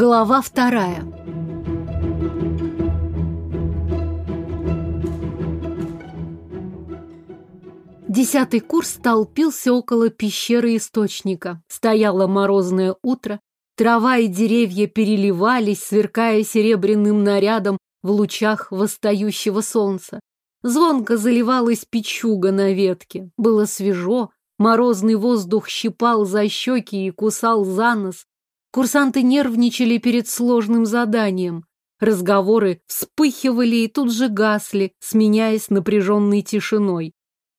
Глава вторая. Десятый курс толпился около пещеры источника. Стояло морозное утро, трава и деревья переливались, сверкая серебряным нарядом в лучах восстающего солнца. Звонко заливалась печуга на ветке. Было свежо, морозный воздух щипал за щеки и кусал за нос. Курсанты нервничали перед сложным заданием. Разговоры вспыхивали и тут же гасли, сменяясь напряженной тишиной.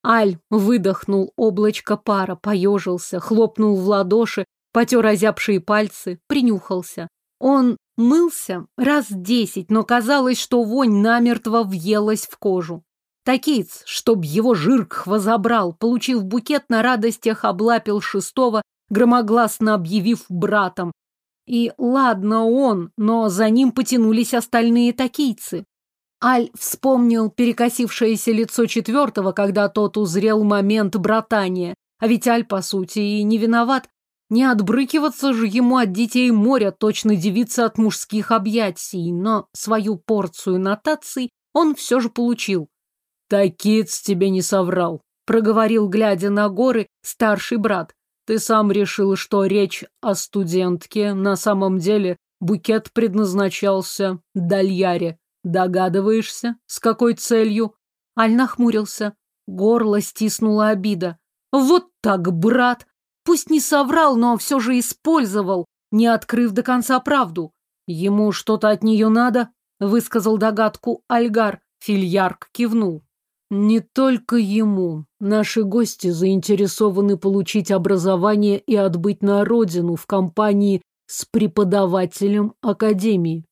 Аль выдохнул облачко пара, поежился, хлопнул в ладоши, потер озябшие пальцы, принюхался. Он мылся раз десять, но казалось, что вонь намертво въелась в кожу. Такиц, чтоб его жиркхва забрал, получив букет на радостях, облапил шестого, громогласно объявив братом. И ладно он, но за ним потянулись остальные такийцы. Аль вспомнил перекосившееся лицо четвертого, когда тот узрел момент братания. А ведь Аль, по сути, и не виноват. Не отбрыкиваться же ему от детей моря, точно девиться от мужских объятий, но свою порцию нотаций он все же получил. «Такиц тебе не соврал», — проговорил, глядя на горы, старший брат. «Ты сам решил, что речь о студентке на самом деле букет предназначался Дальяре. Догадываешься, с какой целью? Аль нахмурился. Горло стиснула обида. Вот так, брат! Пусть не соврал, но все же использовал, не открыв до конца правду. Ему что-то от нее надо, высказал догадку Альгар. Фильярк кивнул. Не только ему. Наши гости заинтересованы получить образование и отбыть на родину в компании с преподавателем академии.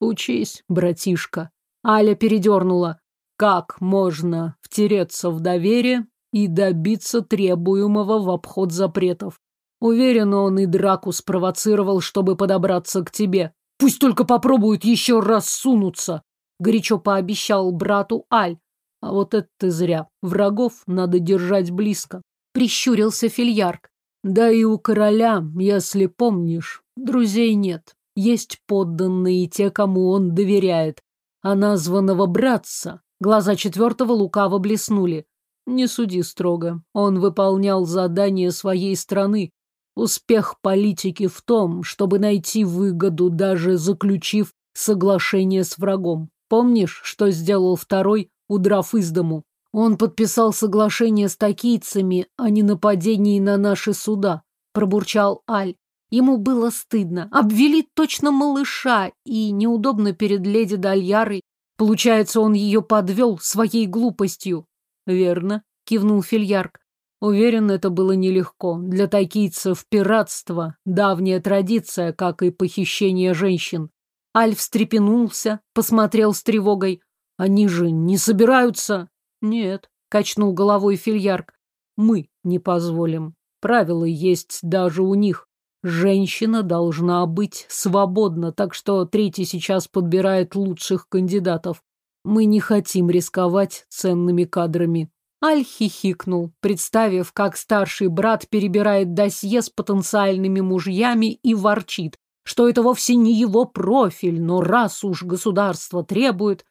Учись, братишка. Аля передернула. Как можно втереться в доверие и добиться требуемого в обход запретов? Уверен, он и драку спровоцировал, чтобы подобраться к тебе. Пусть только попробуют еще раз сунуться, горячо пообещал брату Аль. А вот это ты зря. Врагов надо держать близко. Прищурился Фильярк. Да и у короля, если помнишь, друзей нет. Есть подданные те, кому он доверяет. А названного братца глаза четвертого лукаво блеснули. Не суди строго. Он выполнял задание своей страны. Успех политики в том, чтобы найти выгоду, даже заключив соглашение с врагом. Помнишь, что сделал второй, удрав из дому? Он подписал соглашение с такийцами о ненападении на наши суда, пробурчал Аль. Ему было стыдно. Обвели точно малыша, и неудобно перед леди Дальярой. Получается, он ее подвел своей глупостью. Верно, кивнул Фильярк. Уверен, это было нелегко. Для тайкийцев пиратство – давняя традиция, как и похищение женщин. Альф встрепенулся, посмотрел с тревогой. Они же не собираются? Нет, качнул головой Фильярк. Мы не позволим. Правила есть даже у них. Женщина должна быть свободна, так что третий сейчас подбирает лучших кандидатов. Мы не хотим рисковать ценными кадрами. Аль хихикнул, представив, как старший брат перебирает досье с потенциальными мужьями и ворчит, что это вовсе не его профиль, но раз уж государство требует...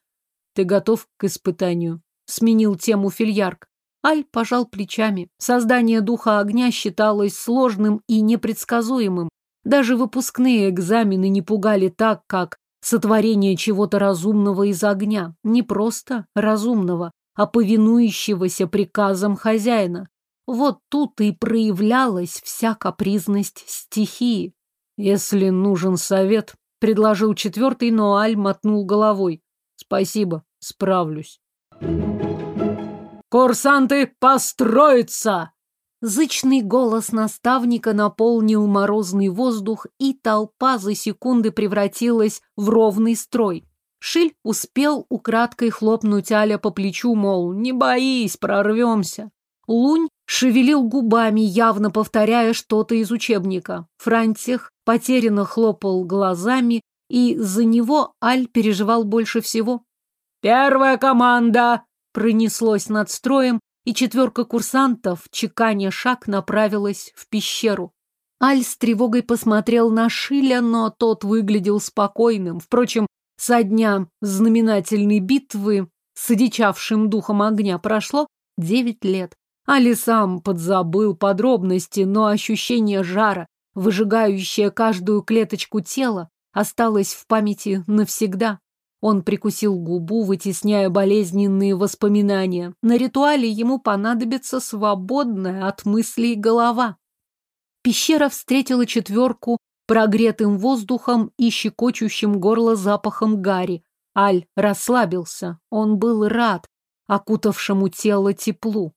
Ты готов к испытанию? Сменил тему Фильярк. Аль пожал плечами. Создание духа огня считалось сложным и непредсказуемым. Даже выпускные экзамены не пугали так, как сотворение чего-то разумного из огня. Не просто разумного, а повинующегося приказам хозяина. Вот тут и проявлялась вся капризность стихии. Если нужен совет, предложил четвертый, но Аль мотнул головой. Спасибо, справлюсь. «Курсанты, построиться!» Зычный голос наставника наполнил морозный воздух, и толпа за секунды превратилась в ровный строй. Шиль успел украдкой хлопнуть Аля по плечу, мол, не боись, прорвемся. Лунь шевелил губами, явно повторяя что-то из учебника. Франтех потерянно хлопал глазами, и за него Аль переживал больше всего. «Первая команда! пронеслось над строем, и четверка курсантов, чеканя шаг, направилась в пещеру. Аль с тревогой посмотрел на Шиля, но тот выглядел спокойным. Впрочем, со дня знаменательной битвы с одичавшим духом огня прошло девять лет. Али сам подзабыл подробности, но ощущение жара, выжигающее каждую клеточку тела, осталось в памяти навсегда. Он прикусил губу, вытесняя болезненные воспоминания. На ритуале ему понадобится свободная от мыслей голова. Пещера встретила четверку прогретым воздухом и щекочущим горло запахом гари. Аль расслабился. Он был рад окутавшему тело теплу.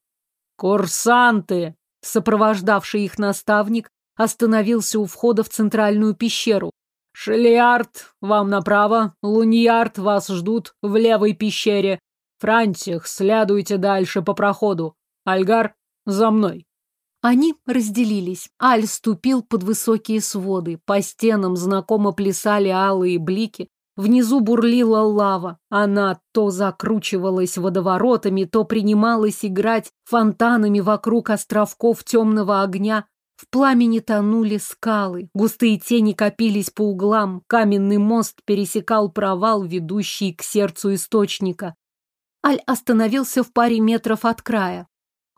«Курсанты!» Сопровождавший их наставник остановился у входа в центральную пещеру. «Шелиард, вам направо, Луньярд, вас ждут в левой пещере. Франтих, следуйте дальше по проходу. Альгар, за мной». Они разделились. Аль ступил под высокие своды. По стенам знакомо плясали алые блики. Внизу бурлила лава. Она то закручивалась водоворотами, то принималась играть фонтанами вокруг островков темного огня. В пламени тонули скалы, густые тени копились по углам, каменный мост пересекал провал, ведущий к сердцу источника. Аль остановился в паре метров от края.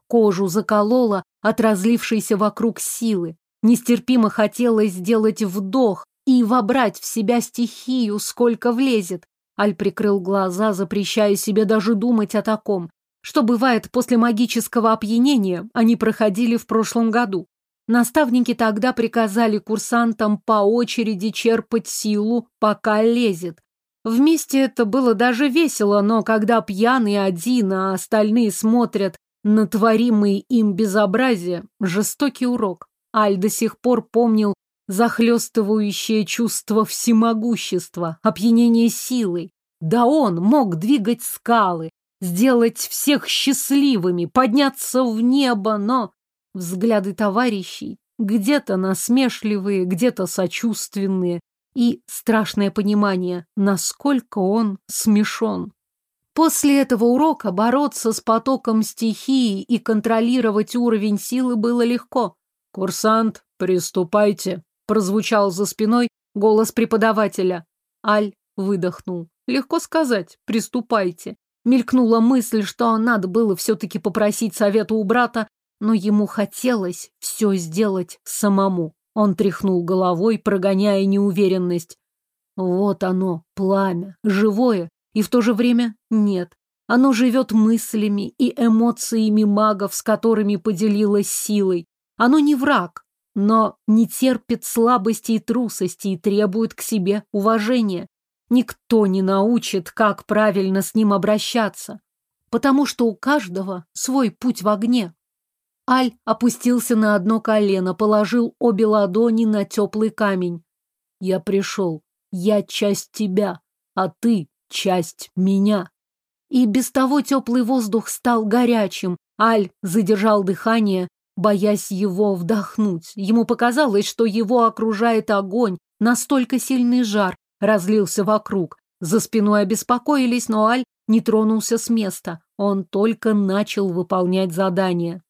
Кожу заколола от разлившейся вокруг силы. Нестерпимо хотелось сделать вдох и вобрать в себя стихию, сколько влезет. Аль прикрыл глаза, запрещая себе даже думать о таком. Что бывает после магического опьянения, они проходили в прошлом году. Наставники тогда приказали курсантам по очереди черпать силу, пока лезет. Вместе это было даже весело, но когда пьяный один, а остальные смотрят на творимые им безобразие, жестокий урок. Аль до сих пор помнил захлестывающее чувство всемогущества, опьянение силой. Да он мог двигать скалы, сделать всех счастливыми, подняться в небо, но Взгляды товарищей, где-то насмешливые, где-то сочувственные, и страшное понимание, насколько он смешон. После этого урока бороться с потоком стихии и контролировать уровень силы было легко. «Курсант, приступайте», — прозвучал за спиной голос преподавателя. Аль выдохнул. «Легко сказать, приступайте». Мелькнула мысль, что надо было все-таки попросить совета у брата но ему хотелось все сделать самому. Он тряхнул головой, прогоняя неуверенность. Вот оно, пламя, живое, и в то же время нет. Оно живет мыслями и эмоциями магов, с которыми поделилось силой. Оно не враг, но не терпит слабости и трусости и требует к себе уважения. Никто не научит, как правильно с ним обращаться, потому что у каждого свой путь в огне. Аль опустился на одно колено, положил обе ладони на теплый камень. «Я пришел. Я часть тебя, а ты часть меня». И без того теплый воздух стал горячим. Аль задержал дыхание, боясь его вдохнуть. Ему показалось, что его окружает огонь, настолько сильный жар разлился вокруг. За спиной обеспокоились, но Аль не тронулся с места. Он только начал выполнять задание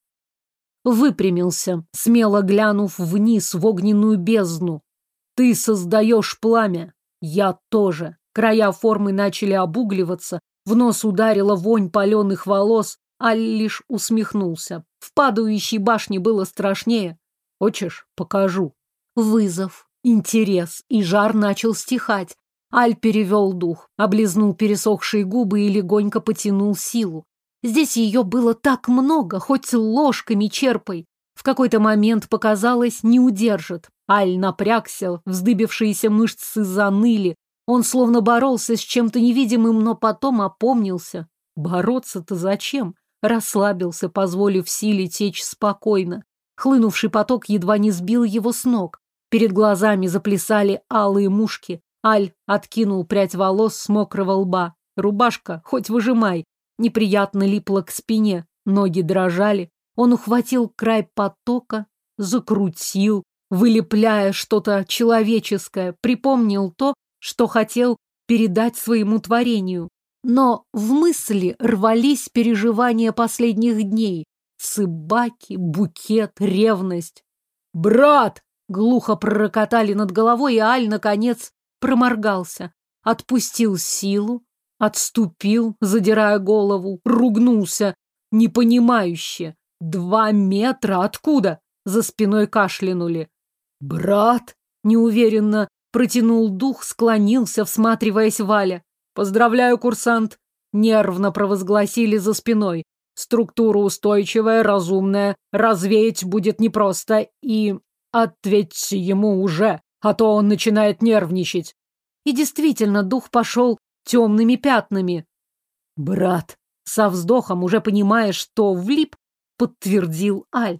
выпрямился, смело глянув вниз в огненную бездну. Ты создаешь пламя. Я тоже. Края формы начали обугливаться, в нос ударила вонь паленых волос, Аль лишь усмехнулся. В падающей башне было страшнее. Хочешь, покажу. Вызов, интерес, и жар начал стихать. Аль перевел дух, облизнул пересохшие губы и легонько потянул силу. Здесь ее было так много, хоть ложками черпай. В какой-то момент показалось, не удержит. Аль напрягся, вздыбившиеся мышцы заныли. Он словно боролся с чем-то невидимым, но потом опомнился. Бороться-то зачем? Расслабился, позволив силе течь спокойно. Хлынувший поток едва не сбил его с ног. Перед глазами заплясали алые мушки. Аль откинул прядь волос с мокрого лба. Рубашка, хоть выжимай, неприятно липло к спине, ноги дрожали. Он ухватил край потока, закрутил, вылепляя что-то человеческое, припомнил то, что хотел передать своему творению. Но в мысли рвались переживания последних дней. Цыбаки, букет, ревность. «Брат!» Глухо пророкотали над головой, и Аль, наконец, проморгался. Отпустил силу, отступил, задирая голову, ругнулся, непонимающе. Два метра откуда? За спиной кашлянули. «Брат!» — неуверенно протянул дух, склонился, всматриваясь Валя. «Поздравляю, курсант!» — нервно провозгласили за спиной. «Структура устойчивая, разумная, развеять будет непросто, и ответьте ему уже, а то он начинает нервничать». И действительно, дух пошел темными пятнами. «Брат!» — со вздохом, уже понимая, что влип, подтвердил Аль.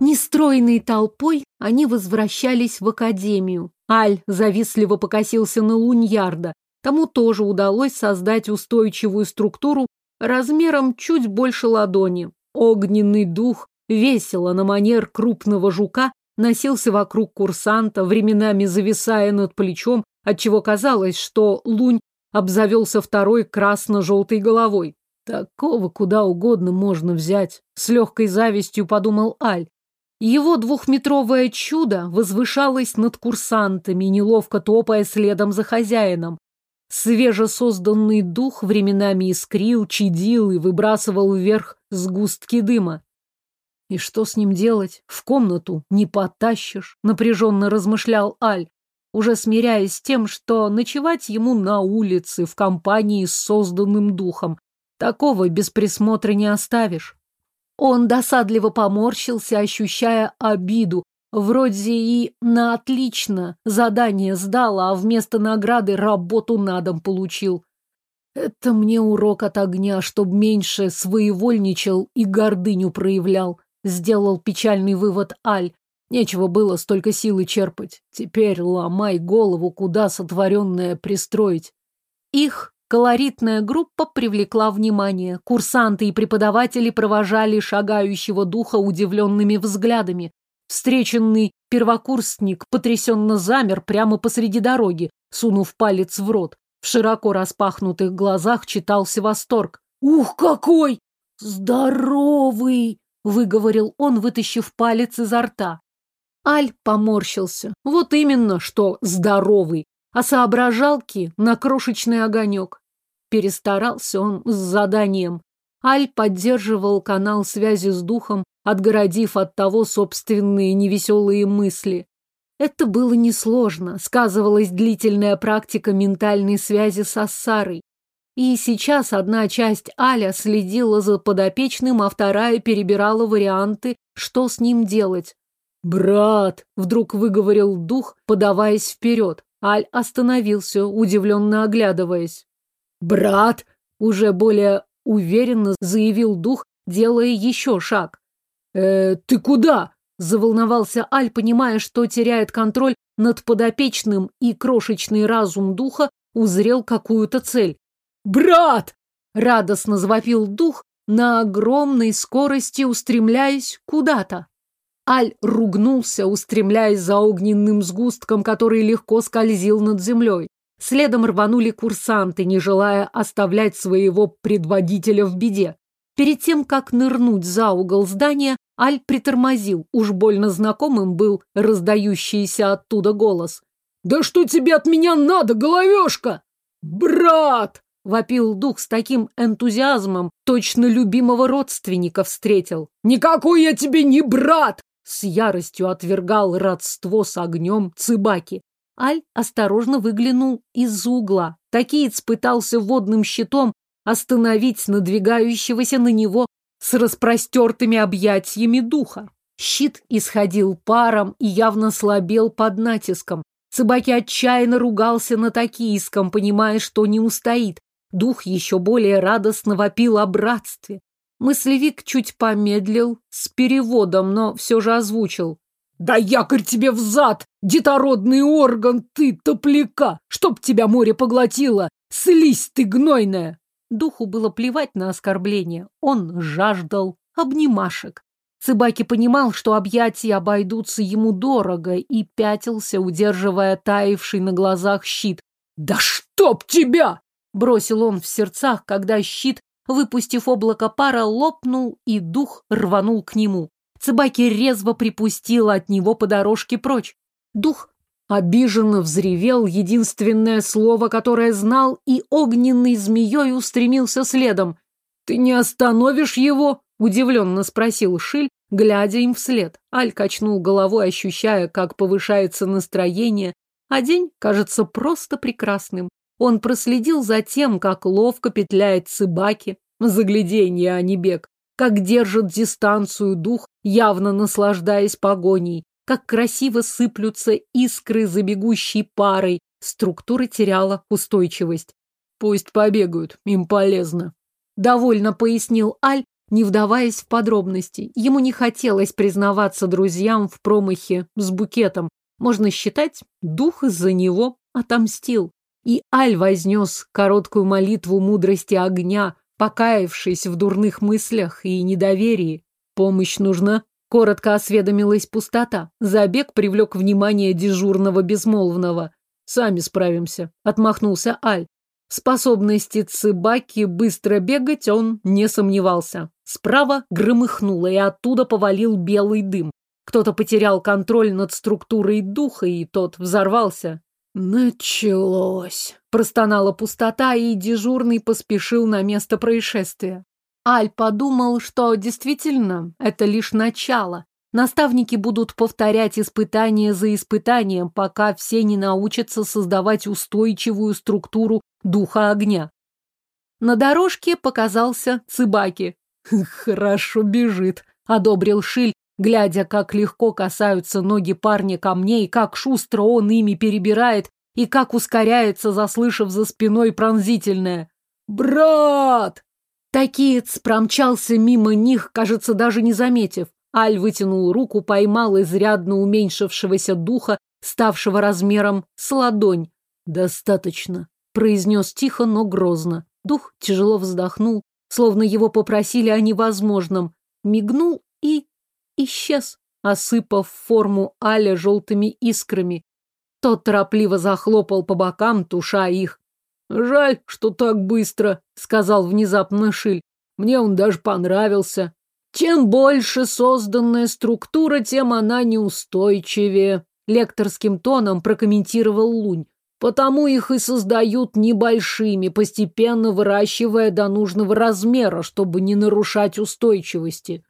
Нестройной толпой они возвращались в академию. Аль завистливо покосился на Луньярда. Тому тоже удалось создать устойчивую структуру размером чуть больше ладони. Огненный дух весело на манер крупного жука носился вокруг курсанта, временами зависая над плечом, отчего казалось, что Лунь обзавелся второй красно-желтой головой. Такого куда угодно можно взять, с легкой завистью подумал Аль. Его двухметровое чудо возвышалось над курсантами, неловко топая следом за хозяином. Свежесозданный дух временами искрил, чадил и выбрасывал вверх сгустки дыма. И что с ним делать? В комнату не потащишь, напряженно размышлял Аль, уже смиряясь с тем, что ночевать ему на улице в компании с созданным духом. Такого без присмотра не оставишь. Он досадливо поморщился, ощущая обиду. Вроде и на отлично задание сдал, а вместо награды работу на дом получил. Это мне урок от огня, чтоб меньше своевольничал и гордыню проявлял. Сделал печальный вывод Аль. Нечего было столько силы черпать. Теперь ломай голову, куда сотворенное пристроить. Их Колоритная группа привлекла внимание. Курсанты и преподаватели провожали шагающего духа удивленными взглядами. Встреченный первокурсник потрясенно замер прямо посреди дороги, сунув палец в рот. В широко распахнутых глазах читался восторг. «Ух, какой! Здоровый!» — выговорил он, вытащив палец изо рта. Аль поморщился. Вот именно, что здоровый а соображалки на крошечный огонек. Перестарался он с заданием. Аль поддерживал канал связи с духом, отгородив от того собственные невеселые мысли. Это было несложно, сказывалась длительная практика ментальной связи с Ассарой. И сейчас одна часть Аля следила за подопечным, а вторая перебирала варианты, что с ним делать. «Брат!» — вдруг выговорил дух, подаваясь вперед. Аль остановился, удивленно оглядываясь. «Брат!» — уже более уверенно заявил дух, делая еще шаг. «Э, ты куда?» — заволновался Аль, понимая, что теряет контроль над подопечным, и крошечный разум духа узрел какую-то цель. «Брат!» — радостно завопил дух, на огромной скорости устремляясь куда-то. Аль ругнулся, устремляясь за огненным сгустком, который легко скользил над землей. Следом рванули курсанты, не желая оставлять своего предводителя в беде. Перед тем, как нырнуть за угол здания, Аль притормозил. Уж больно знакомым был раздающийся оттуда голос. «Да что тебе от меня надо, головешка?» «Брат!» — вопил дух с таким энтузиазмом, точно любимого родственника встретил. «Никакой я тебе не брат! С яростью отвергал родство с огнем Цыбаки. Аль осторожно выглянул из-за угла. Такиец пытался водным щитом остановить надвигающегося на него с распростертыми объятиями духа. Щит исходил паром и явно слабел под натиском. Цыбаки отчаянно ругался на такийском, понимая, что не устоит. Дух еще более радостно вопил о братстве. Мыслевик чуть помедлил с переводом, но все же озвучил. «Да якорь тебе в зад, детородный орган, ты, топляка! Чтоб тебя море поглотило! Слизь ты гнойная!» Духу было плевать на оскорбление. Он жаждал обнимашек. Цыбаки понимал, что объятия обойдутся ему дорого, и пятился, удерживая таявший на глазах щит. «Да чтоб тебя!» — бросил он в сердцах, когда щит выпустив облако пара, лопнул, и дух рванул к нему. Цыбаки резво припустила от него по дорожке прочь. Дух обиженно взревел единственное слово, которое знал, и огненной змеей устремился следом. «Ты не остановишь его?» — удивленно спросил Шиль, глядя им вслед. Аль качнул головой, ощущая, как повышается настроение, а день кажется просто прекрасным. Он проследил за тем, как ловко петляет Цыбаки, загляденье, а не бег, как держит дистанцию дух, явно наслаждаясь погоней, как красиво сыплются искры за бегущей парой, структура теряла устойчивость. Пусть побегают, им полезно. Довольно пояснил Аль, не вдаваясь в подробности. Ему не хотелось признаваться друзьям в промахе с букетом. Можно считать, дух из-за него отомстил. И Аль вознес короткую молитву мудрости огня, Покаявшись в дурных мыслях и недоверии, помощь нужна, коротко осведомилась пустота. Забег привлек внимание дежурного безмолвного. «Сами справимся», — отмахнулся Аль. В способности Цыбаки быстро бегать он не сомневался. Справа громыхнуло, и оттуда повалил белый дым. Кто-то потерял контроль над структурой духа, и тот взорвался. Началось. Простонала пустота, и дежурный поспешил на место происшествия. Аль подумал, что действительно это лишь начало. Наставники будут повторять испытание за испытанием, пока все не научатся создавать устойчивую структуру духа огня. На дорожке показался Цыбаки. «Хорошо бежит», — одобрил Шиль, глядя, как легко касаются ноги парня камней, как шустро он ими перебирает и как ускоряется, заслышав за спиной пронзительное «Брат!». Такиец промчался мимо них, кажется, даже не заметив. Аль вытянул руку, поймал изрядно уменьшившегося духа, ставшего размером с ладонь. «Достаточно», — произнес тихо, но грозно. Дух тяжело вздохнул, словно его попросили о невозможном, мигнул исчез, осыпав форму Аля желтыми искрами. Тот торопливо захлопал по бокам, туша их. «Жаль, что так быстро», — сказал внезапно Шиль. «Мне он даже понравился. Чем больше созданная структура, тем она неустойчивее», — лекторским тоном прокомментировал Лунь. «Потому их и создают небольшими, постепенно выращивая до нужного размера, чтобы не нарушать устойчивости.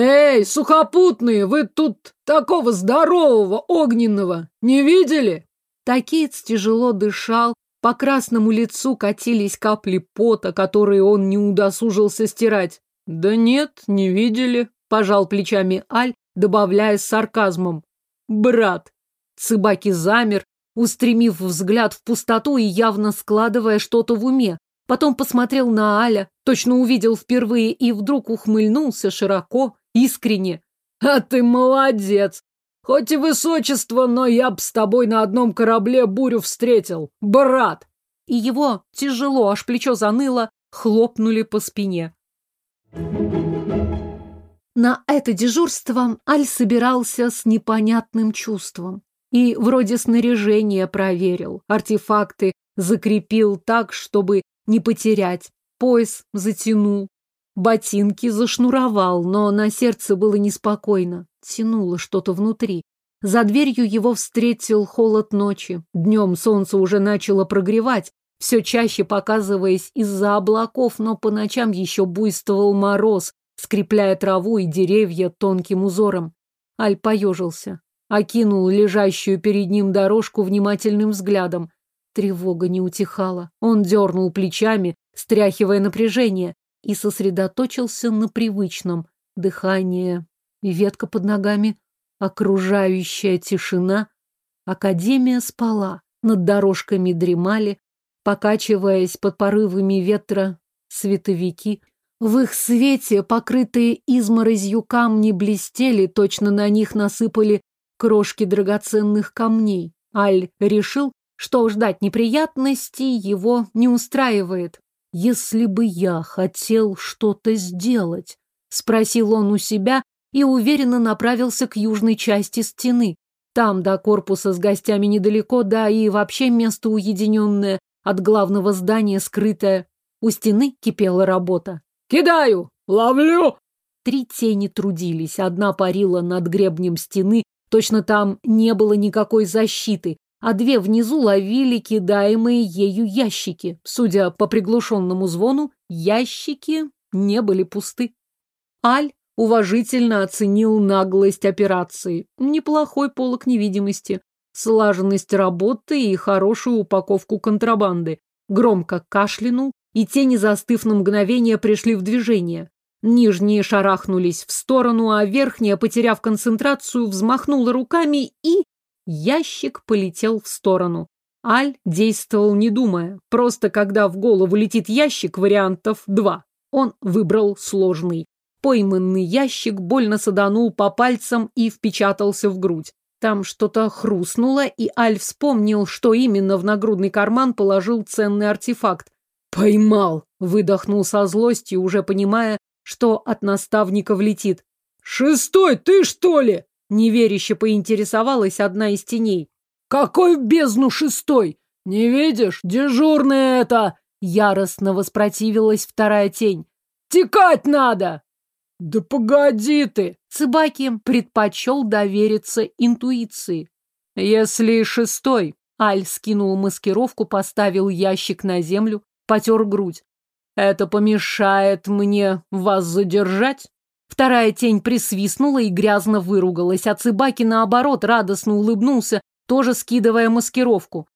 «Эй, сухопутные, вы тут такого здорового, огненного не видели?» Такиц тяжело дышал, по красному лицу катились капли пота, которые он не удосужился стирать. «Да нет, не видели», — пожал плечами Аль, добавляя с сарказмом. «Брат». Цыбаки замер, устремив взгляд в пустоту и явно складывая что-то в уме. Потом посмотрел на Аля, точно увидел впервые и вдруг ухмыльнулся широко, искренне. «А ты молодец! Хоть и высочество, но я б с тобой на одном корабле бурю встретил, брат!» И его тяжело, аж плечо заныло, хлопнули по спине. На это дежурство Аль собирался с непонятным чувством. И вроде снаряжение проверил, артефакты закрепил так, чтобы не потерять, пояс затянул, Ботинки зашнуровал, но на сердце было неспокойно. Тянуло что-то внутри. За дверью его встретил холод ночи. Днем солнце уже начало прогревать, все чаще показываясь из-за облаков, но по ночам еще буйствовал мороз, скрепляя траву и деревья тонким узором. Аль поежился, окинул лежащую перед ним дорожку внимательным взглядом. Тревога не утихала. Он дернул плечами, стряхивая напряжение и сосредоточился на привычном. Дыхание, ветка под ногами, окружающая тишина. Академия спала, над дорожками дремали, покачиваясь под порывами ветра световики. В их свете покрытые изморозью камни блестели, точно на них насыпали крошки драгоценных камней. Аль решил, что ждать неприятностей его не устраивает. «Если бы я хотел что-то сделать?» — спросил он у себя и уверенно направился к южной части стены. Там до корпуса с гостями недалеко, да и вообще место уединенное, от главного здания скрытое. У стены кипела работа. «Кидаю! Ловлю!» три тени трудились. Одна парила над гребнем стены, точно там не было никакой защиты, а две внизу ловили кидаемые ею ящики. Судя по приглушенному звону, ящики не были пусты. Аль уважительно оценил наглость операции. Неплохой полок невидимости, слаженность работы и хорошую упаковку контрабанды. Громко кашлянул, и тени, застыв на мгновение, пришли в движение. Нижние шарахнулись в сторону, а верхняя, потеряв концентрацию, взмахнула руками и... Ящик полетел в сторону. Аль действовал не думая. Просто когда в голову летит ящик, вариантов два. Он выбрал сложный. Пойманный ящик больно саданул по пальцам и впечатался в грудь. Там что-то хрустнуло, и Аль вспомнил, что именно в нагрудный карман положил ценный артефакт. «Поймал!» — выдохнул со злостью, уже понимая, что от наставника влетит. «Шестой, ты что ли?» — неверяще поинтересовалась одна из теней. «Какой в бездну шестой? Не видишь? Дежурный это!» Яростно воспротивилась вторая тень. «Текать надо!» «Да погоди ты!» Цыбаки предпочел довериться интуиции. «Если шестой...» Аль скинул маскировку, поставил ящик на землю, потер грудь. «Это помешает мне вас задержать?» Вторая тень присвистнула и грязно выругалась, а Цыбаки, наоборот, радостно улыбнулся, тоже скидывая маскировку.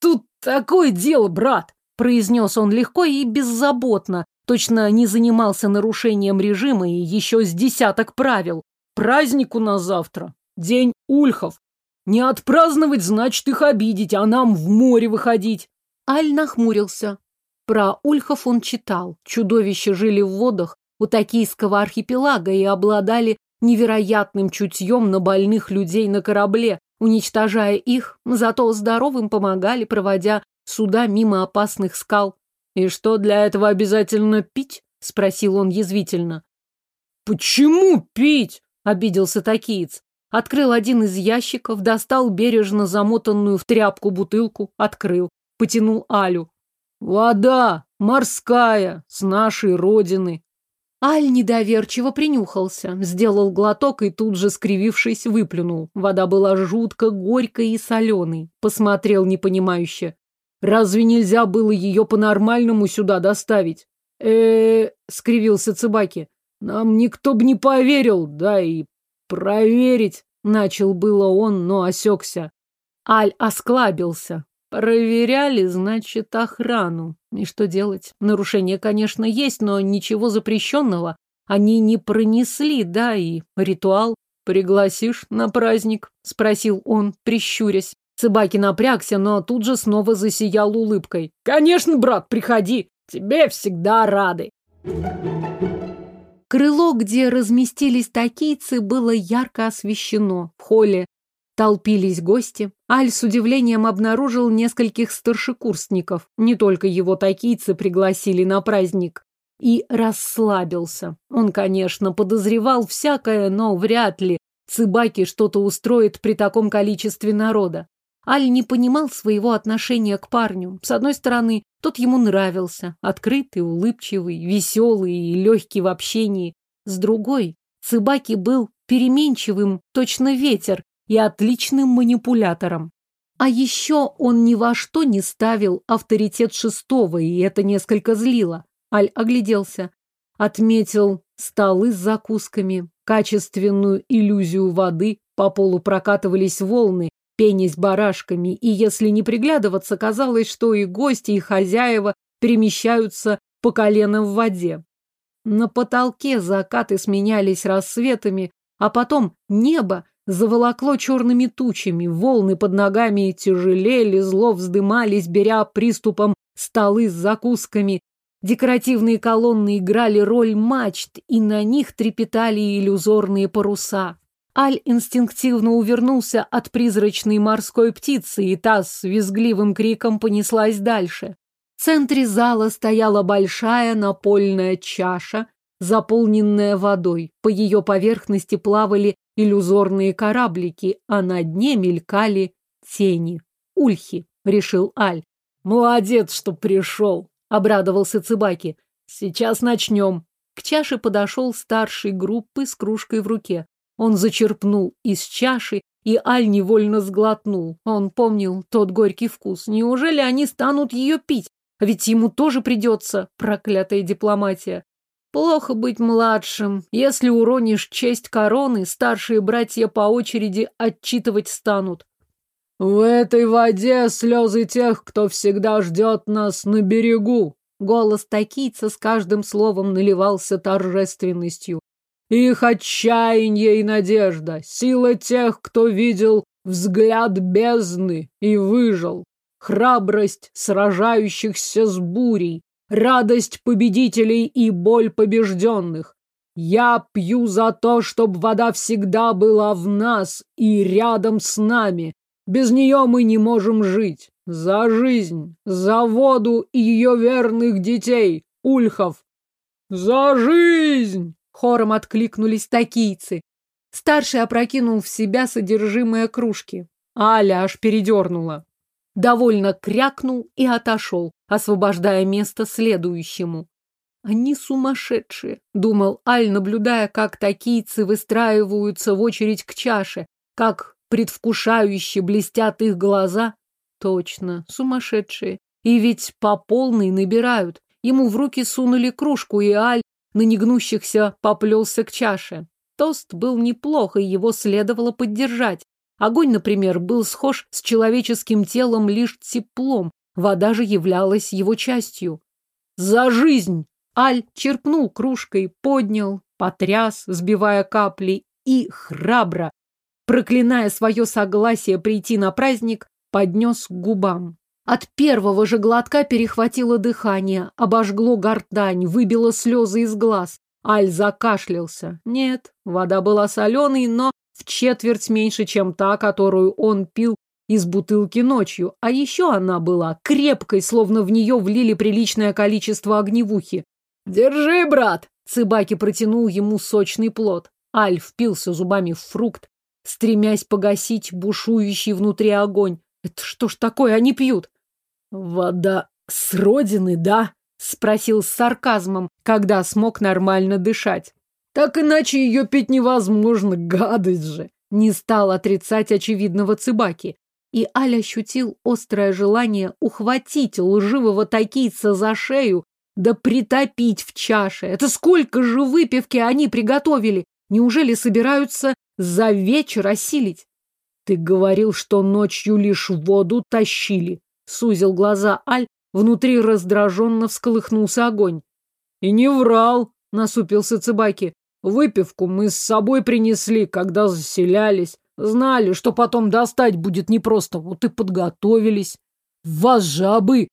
«Тут такое дело, брат!» – произнес он легко и беззаботно, точно не занимался нарушением режима и еще с десяток правил. «Праздник у нас завтра, день ульхов. Не отпраздновать, значит их обидеть, а нам в море выходить». Аль нахмурился. Про ульхов он читал. Чудовища жили в водах у Токийского архипелага и обладали невероятным чутьем на больных людей на корабле, уничтожая их, зато здоровым помогали, проводя суда мимо опасных скал. «И что, для этого обязательно пить?» — спросил он язвительно. «Почему пить?» — обиделся токиец. Открыл один из ящиков, достал бережно замотанную в тряпку бутылку, открыл, потянул Алю. Вода, морская, с нашей родины. Аль недоверчиво принюхался, сделал глоток и тут же, скривившись, выплюнул. Вода была жутко горькой и соленой. Посмотрел непонимающе. Разве нельзя было ее по-нормальному сюда доставить? э, скривился Цыбаки. Нам никто бы не поверил, да и проверить. Начал было он, но осекся. Аль осклабился. Проверяли, значит, охрану. И что делать? Нарушение, конечно, есть, но ничего запрещенного они не пронесли, да, и ритуал. «Пригласишь на праздник?» — спросил он, прищурясь. Цыбаки напрягся, но тут же снова засиял улыбкой. «Конечно, брат, приходи! Тебе всегда рады!» Крыло, где разместились такийцы, было ярко освещено. В холле Толпились гости. Аль с удивлением обнаружил нескольких старшекурсников. Не только его такийцы пригласили на праздник. И расслабился. Он, конечно, подозревал всякое, но вряд ли Цыбаки что-то устроит при таком количестве народа. Аль не понимал своего отношения к парню. С одной стороны, тот ему нравился. Открытый, улыбчивый, веселый и легкий в общении. С другой, Цыбаки был переменчивым, точно ветер, и отличным манипулятором. А еще он ни во что не ставил авторитет шестого, и это несколько злило. Аль огляделся. Отметил столы с закусками, качественную иллюзию воды, по полу прокатывались волны, пенясь барашками, и если не приглядываться, казалось, что и гости, и хозяева перемещаются по колено в воде. На потолке закаты сменялись рассветами, а потом небо заволокло черными тучами, волны под ногами тяжелели, зло вздымались, беря приступом столы с закусками. Декоративные колонны играли роль мачт, и на них трепетали иллюзорные паруса. Аль инстинктивно увернулся от призрачной морской птицы, и та с визгливым криком понеслась дальше. В центре зала стояла большая напольная чаша, заполненная водой. По ее поверхности плавали иллюзорные кораблики, а на дне мелькали тени. Ульхи, решил Аль. Молодец, что пришел, обрадовался Цыбаки. Сейчас начнем. К чаше подошел старший группы с кружкой в руке. Он зачерпнул из чаши, и Аль невольно сглотнул. Он помнил тот горький вкус. Неужели они станут ее пить? Ведь ему тоже придется, проклятая дипломатия. Плохо быть младшим. Если уронишь честь короны, старшие братья по очереди отчитывать станут. В этой воде слезы тех, кто всегда ждет нас на берегу. Голос такийца с каждым словом наливался торжественностью. Их отчаяние и надежда, сила тех, кто видел взгляд бездны и выжил храбрость сражающихся с бурей, радость победителей и боль побежденных. Я пью за то, чтобы вода всегда была в нас и рядом с нами. Без нее мы не можем жить. За жизнь, за воду и ее верных детей, ульхов. За жизнь! Хором откликнулись такийцы. Старший опрокинул в себя содержимое кружки. Аля аж передернула довольно крякнул и отошел, освобождая место следующему. «Они сумасшедшие», — думал Аль, наблюдая, как такийцы выстраиваются в очередь к чаше, как предвкушающе блестят их глаза. Точно, сумасшедшие. И ведь по полной набирают. Ему в руки сунули кружку, и Аль на негнущихся поплелся к чаше. Тост был неплох, и его следовало поддержать. Огонь, например, был схож с человеческим телом лишь теплом, вода же являлась его частью. «За жизнь!» Аль черпнул кружкой, поднял, потряс, сбивая капли, и храбро, проклиная свое согласие прийти на праздник, поднес к губам. От первого же глотка перехватило дыхание, обожгло гортань, выбило слезы из глаз. Аль закашлялся. Нет, вода была соленой, но в четверть меньше, чем та, которую он пил из бутылки ночью, а еще она была крепкой, словно в нее влили приличное количество огневухи. «Держи, брат!» Цыбаки протянул ему сочный плод. Аль впился зубами в фрукт, стремясь погасить бушующий внутри огонь. «Это что ж такое, они пьют?» «Вода с родины, да?» — спросил с сарказмом, когда смог нормально дышать. Так иначе ее пить невозможно, гадость же. Не стал отрицать очевидного Цыбаки. И Аль ощутил острое желание ухватить лживого такийца за шею, да притопить в чаше. Это сколько же выпивки они приготовили? Неужели собираются за вечер осилить? Ты говорил, что ночью лишь воду тащили. Сузил глаза Аль, внутри раздраженно всколыхнулся огонь. И не врал, насупился Цыбаки. Выпивку мы с собой принесли, когда заселялись. Знали, что потом достать будет непросто, вот и подготовились. Вас жабы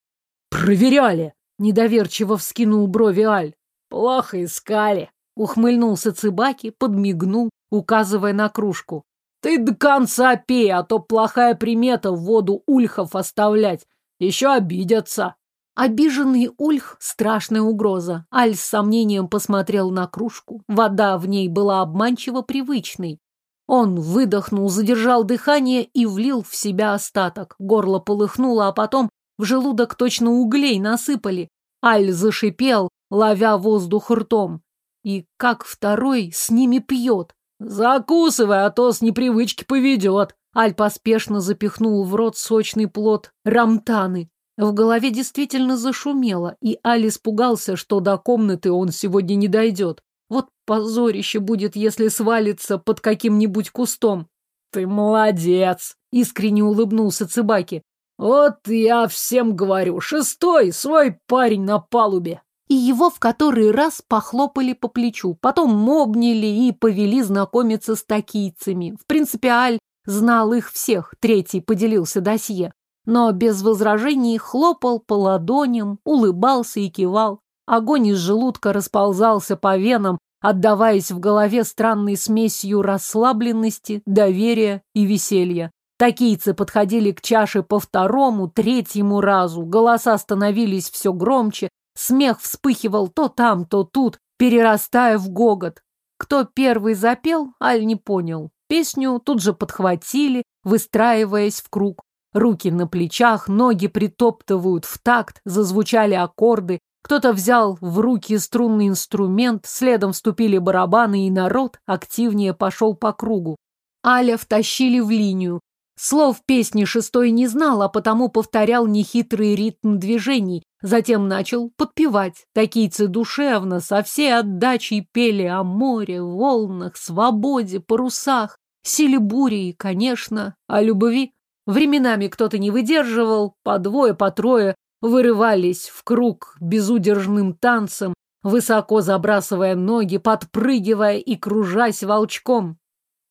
проверяли. Недоверчиво вскинул брови Аль. Плохо искали. Ухмыльнулся Цыбаки, подмигнул, указывая на кружку. Ты до конца пей, а то плохая примета в воду ульхов оставлять. Еще обидятся. Обиженный Ульх — страшная угроза. Аль с сомнением посмотрел на кружку. Вода в ней была обманчиво привычной. Он выдохнул, задержал дыхание и влил в себя остаток. Горло полыхнуло, а потом в желудок точно углей насыпали. Аль зашипел, ловя воздух ртом. И как второй с ними пьет. «Закусывай, а то с непривычки поведет». Аль поспешно запихнул в рот сочный плод рамтаны. В голове действительно зашумело, и Али испугался, что до комнаты он сегодня не дойдет. Вот позорище будет, если свалится под каким-нибудь кустом. Ты молодец, искренне улыбнулся Цыбаки. Вот я всем говорю, шестой свой парень на палубе. И его в который раз похлопали по плечу, потом мобнили и повели знакомиться с такийцами. В принципе, Аль знал их всех, третий поделился досье но без возражений хлопал по ладоням, улыбался и кивал. Огонь из желудка расползался по венам, отдаваясь в голове странной смесью расслабленности, доверия и веселья. Такийцы подходили к чаше по второму, третьему разу, голоса становились все громче, смех вспыхивал то там, то тут, перерастая в гогот. Кто первый запел, Аль не понял. Песню тут же подхватили, выстраиваясь в круг. Руки на плечах, ноги притоптывают в такт, зазвучали аккорды, Кто-то взял в руки струнный инструмент, следом вступили барабаны, и народ активнее пошел по кругу. Аля втащили в линию. Слов песни шестой не знал, а потому повторял нехитрый ритм движений, затем начал подпевать. Такийцы душевно, со всей отдачей пели о море, волнах, свободе, парусах, силе бури и, конечно, о любви. Временами кто-то не выдерживал, по двое, по трое вырывались в круг безудержным танцем, высоко забрасывая ноги, подпрыгивая и кружась волчком.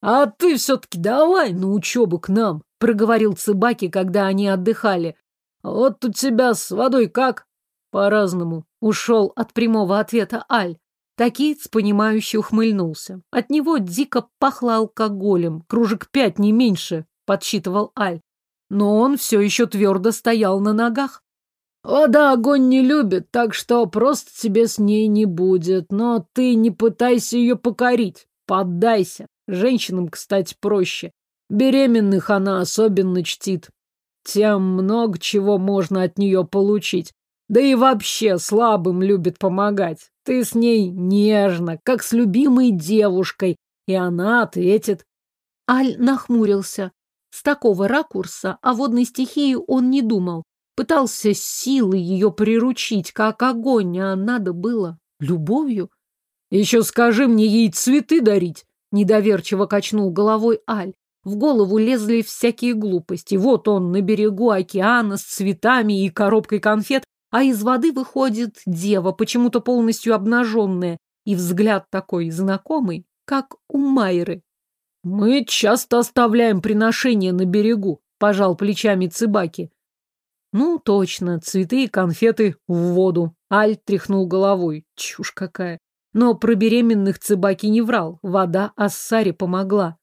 «А ты все-таки давай на учебу к нам», — проговорил Цыбаки, когда они отдыхали. «Вот у тебя с водой как?» «По-разному», — ушел от прямого ответа Аль. Такиц, понимающе ухмыльнулся. От него дико пахло алкоголем, кружек пять, не меньше, подсчитывал Аль. Но он все еще твердо стоял на ногах. Вода огонь не любит, так что просто тебе с ней не будет. Но ты не пытайся ее покорить. Поддайся. Женщинам, кстати, проще. Беременных она особенно чтит. Тем много чего можно от нее получить. Да и вообще слабым любит помогать. Ты с ней нежно, как с любимой девушкой, и она ответит. Аль нахмурился. С такого ракурса о водной стихии он не думал. Пытался силой ее приручить, как огонь, а надо было любовью. Еще скажи мне ей цветы дарить, недоверчиво качнул головой Аль. В голову лезли всякие глупости. Вот он на берегу океана с цветами и коробкой конфет, а из воды выходит дева, почему-то полностью обнаженная, и взгляд такой знакомый, как у Майры. «Мы часто оставляем приношения на берегу», — пожал плечами Цыбаки. Ну, точно, цветы и конфеты в воду. Аль тряхнул головой. Чушь какая. Но про беременных Цыбаки не врал. Вода Ассаре помогла.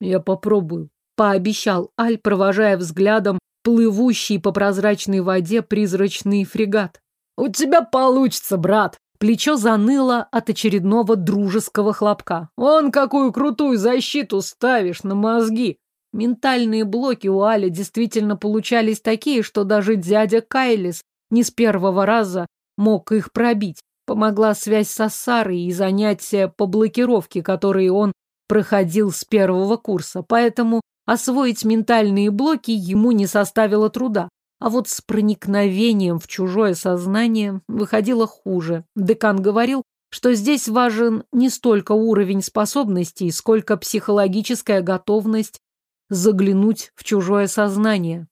Я попробую. Пообещал Аль, провожая взглядом плывущий по прозрачной воде призрачный фрегат. «У тебя получится, брат!» Плечо заныло от очередного дружеского хлопка. «Он какую крутую защиту ставишь на мозги!» Ментальные блоки у Али действительно получались такие, что даже дядя Кайлис не с первого раза мог их пробить. Помогла связь с Ассарой и занятия по блокировке, которые он проходил с первого курса, поэтому освоить ментальные блоки ему не составило труда. А вот с проникновением в чужое сознание выходило хуже. Декан говорил, что здесь важен не столько уровень способностей, сколько психологическая готовность заглянуть в чужое сознание.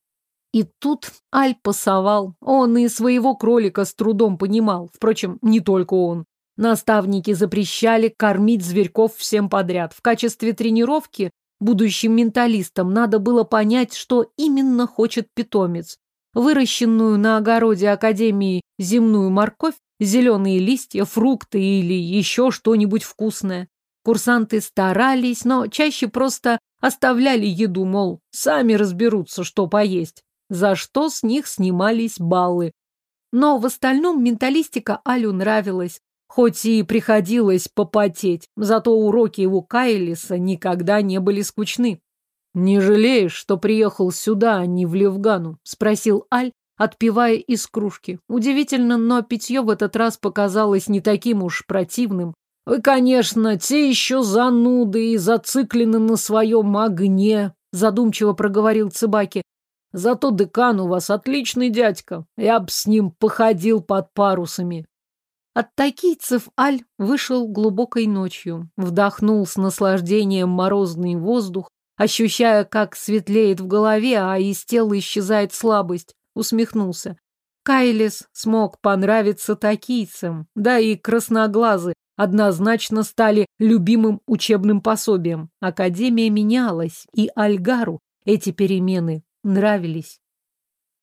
И тут Аль пасовал. Он и своего кролика с трудом понимал. Впрочем, не только он. Наставники запрещали кормить зверьков всем подряд. В качестве тренировки будущим менталистам надо было понять, что именно хочет питомец. Выращенную на огороде Академии земную морковь, зеленые листья, фрукты или еще что-нибудь вкусное. Курсанты старались, но чаще просто оставляли еду, мол, сами разберутся, что поесть, за что с них снимались баллы. Но в остальном менталистика Алю нравилась, хоть и приходилось попотеть, зато уроки у Кайлиса никогда не были скучны. «Не жалеешь, что приехал сюда, а не в Левгану?» — спросил Аль, отпивая из кружки. Удивительно, но питье в этот раз показалось не таким уж противным. Вы, конечно, те еще зануды и зациклены на своем огне, задумчиво проговорил Цыбаки. Зато декан у вас отличный дядька. Я б с ним походил под парусами. От такийцев Аль вышел глубокой ночью, вдохнул с наслаждением морозный воздух, ощущая, как светлеет в голове, а из тела исчезает слабость, усмехнулся. Кайлес смог понравиться такийцам, да и красноглазы однозначно стали любимым учебным пособием. Академия менялась, и Альгару эти перемены нравились.